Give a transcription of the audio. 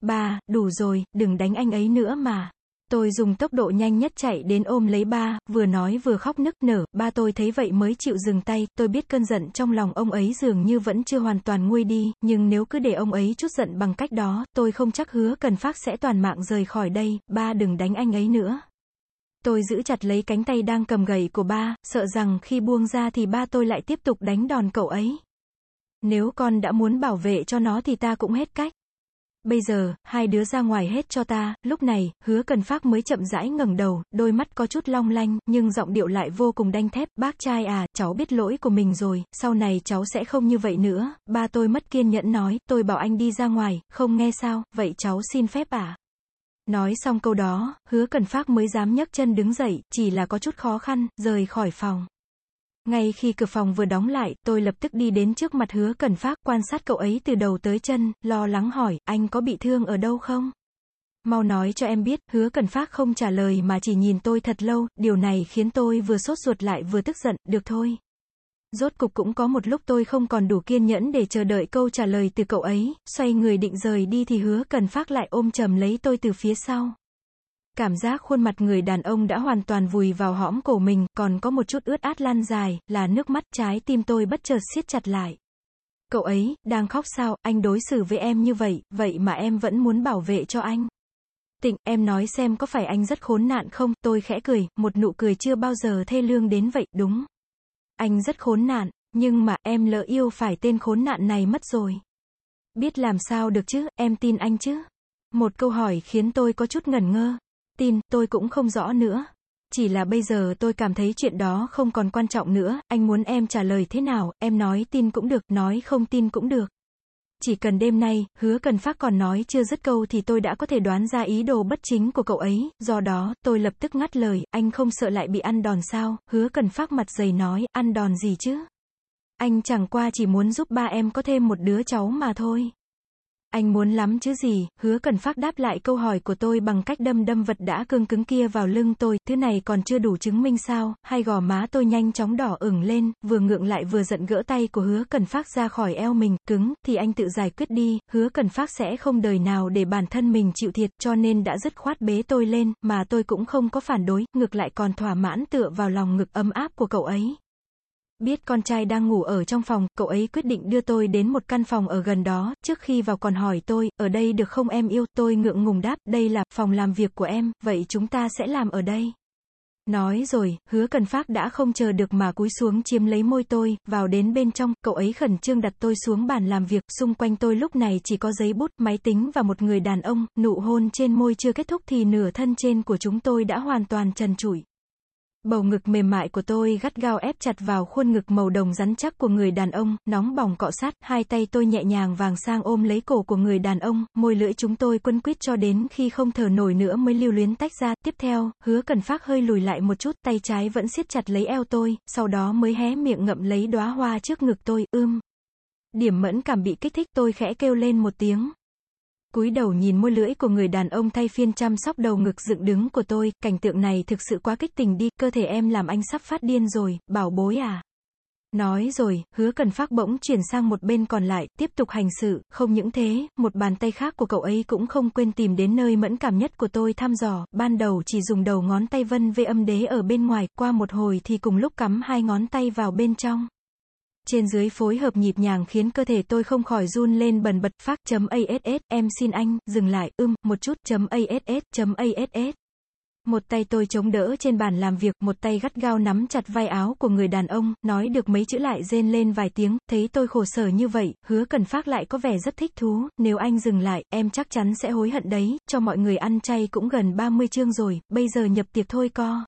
Ba, đủ rồi, đừng đánh anh ấy nữa mà. Tôi dùng tốc độ nhanh nhất chạy đến ôm lấy ba, vừa nói vừa khóc nức nở, ba tôi thấy vậy mới chịu dừng tay, tôi biết cơn giận trong lòng ông ấy dường như vẫn chưa hoàn toàn nguôi đi, nhưng nếu cứ để ông ấy chút giận bằng cách đó, tôi không chắc hứa cần phát sẽ toàn mạng rời khỏi đây, ba đừng đánh anh ấy nữa. Tôi giữ chặt lấy cánh tay đang cầm gậy của ba, sợ rằng khi buông ra thì ba tôi lại tiếp tục đánh đòn cậu ấy. Nếu con đã muốn bảo vệ cho nó thì ta cũng hết cách. Bây giờ, hai đứa ra ngoài hết cho ta, lúc này, hứa cần phát mới chậm rãi ngẩng đầu, đôi mắt có chút long lanh, nhưng giọng điệu lại vô cùng đanh thép, bác trai à, cháu biết lỗi của mình rồi, sau này cháu sẽ không như vậy nữa, ba tôi mất kiên nhẫn nói, tôi bảo anh đi ra ngoài, không nghe sao, vậy cháu xin phép à. Nói xong câu đó, hứa cần phát mới dám nhấc chân đứng dậy, chỉ là có chút khó khăn, rời khỏi phòng. Ngay khi cửa phòng vừa đóng lại, tôi lập tức đi đến trước mặt hứa cần phát, quan sát cậu ấy từ đầu tới chân, lo lắng hỏi, anh có bị thương ở đâu không? Mau nói cho em biết, hứa cần phát không trả lời mà chỉ nhìn tôi thật lâu, điều này khiến tôi vừa sốt ruột lại vừa tức giận, được thôi. Rốt cục cũng có một lúc tôi không còn đủ kiên nhẫn để chờ đợi câu trả lời từ cậu ấy, xoay người định rời đi thì hứa cần phát lại ôm chầm lấy tôi từ phía sau. Cảm giác khuôn mặt người đàn ông đã hoàn toàn vùi vào hõm cổ mình, còn có một chút ướt át lan dài, là nước mắt trái tim tôi bất chợt siết chặt lại. Cậu ấy, đang khóc sao, anh đối xử với em như vậy, vậy mà em vẫn muốn bảo vệ cho anh. Tịnh, em nói xem có phải anh rất khốn nạn không, tôi khẽ cười, một nụ cười chưa bao giờ thê lương đến vậy, đúng. Anh rất khốn nạn, nhưng mà em lỡ yêu phải tên khốn nạn này mất rồi. Biết làm sao được chứ, em tin anh chứ? Một câu hỏi khiến tôi có chút ngẩn ngơ. Tin, tôi cũng không rõ nữa. Chỉ là bây giờ tôi cảm thấy chuyện đó không còn quan trọng nữa, anh muốn em trả lời thế nào, em nói tin cũng được, nói không tin cũng được. Chỉ cần đêm nay, hứa cần phát còn nói chưa dứt câu thì tôi đã có thể đoán ra ý đồ bất chính của cậu ấy, do đó, tôi lập tức ngắt lời, anh không sợ lại bị ăn đòn sao, hứa cần phát mặt dày nói, ăn đòn gì chứ? Anh chẳng qua chỉ muốn giúp ba em có thêm một đứa cháu mà thôi. Anh muốn lắm chứ gì, hứa cần phát đáp lại câu hỏi của tôi bằng cách đâm đâm vật đã cương cứng kia vào lưng tôi, thứ này còn chưa đủ chứng minh sao, hai gò má tôi nhanh chóng đỏ ửng lên, vừa ngượng lại vừa giận gỡ tay của hứa cần phát ra khỏi eo mình, cứng, thì anh tự giải quyết đi, hứa cần phát sẽ không đời nào để bản thân mình chịu thiệt, cho nên đã dứt khoát bế tôi lên, mà tôi cũng không có phản đối, ngược lại còn thỏa mãn tựa vào lòng ngực ấm áp của cậu ấy. Biết con trai đang ngủ ở trong phòng, cậu ấy quyết định đưa tôi đến một căn phòng ở gần đó, trước khi vào còn hỏi tôi, ở đây được không em yêu, tôi ngượng ngùng đáp, đây là phòng làm việc của em, vậy chúng ta sẽ làm ở đây. Nói rồi, hứa cần phát đã không chờ được mà cúi xuống chiếm lấy môi tôi, vào đến bên trong, cậu ấy khẩn trương đặt tôi xuống bàn làm việc, xung quanh tôi lúc này chỉ có giấy bút, máy tính và một người đàn ông, nụ hôn trên môi chưa kết thúc thì nửa thân trên của chúng tôi đã hoàn toàn trần trụi. Bầu ngực mềm mại của tôi gắt gao ép chặt vào khuôn ngực màu đồng rắn chắc của người đàn ông, nóng bỏng cọ sát, hai tay tôi nhẹ nhàng vàng sang ôm lấy cổ của người đàn ông, môi lưỡi chúng tôi quân quýt cho đến khi không thở nổi nữa mới lưu luyến tách ra, tiếp theo, hứa cần phát hơi lùi lại một chút, tay trái vẫn siết chặt lấy eo tôi, sau đó mới hé miệng ngậm lấy đóa hoa trước ngực tôi, ưm. Điểm mẫn cảm bị kích thích tôi khẽ kêu lên một tiếng, cúi đầu nhìn môi lưỡi của người đàn ông thay phiên chăm sóc đầu ngực dựng đứng của tôi, cảnh tượng này thực sự quá kích tình đi, cơ thể em làm anh sắp phát điên rồi, bảo bối à. Nói rồi, hứa cần phát bỗng chuyển sang một bên còn lại, tiếp tục hành sự, không những thế, một bàn tay khác của cậu ấy cũng không quên tìm đến nơi mẫn cảm nhất của tôi thăm dò, ban đầu chỉ dùng đầu ngón tay vân vê âm đế ở bên ngoài, qua một hồi thì cùng lúc cắm hai ngón tay vào bên trong trên dưới phối hợp nhịp nhàng khiến cơ thể tôi không khỏi run lên bần bật. Phát chấm ass em xin anh dừng lại ưm một chút. Chấm ass chấm ass một tay tôi chống đỡ trên bàn làm việc, một tay gắt gao nắm chặt vai áo của người đàn ông, nói được mấy chữ lại rên lên vài tiếng, thấy tôi khổ sở như vậy, hứa cần phát lại có vẻ rất thích thú, nếu anh dừng lại, em chắc chắn sẽ hối hận đấy, cho mọi người ăn chay cũng gần 30 chương rồi, bây giờ nhập tiệc thôi co.